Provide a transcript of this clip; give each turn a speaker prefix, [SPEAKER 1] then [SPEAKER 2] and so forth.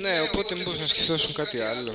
[SPEAKER 1] Ναι, οπότε μπορεί να σκεφτώσουν κάτι άλλο.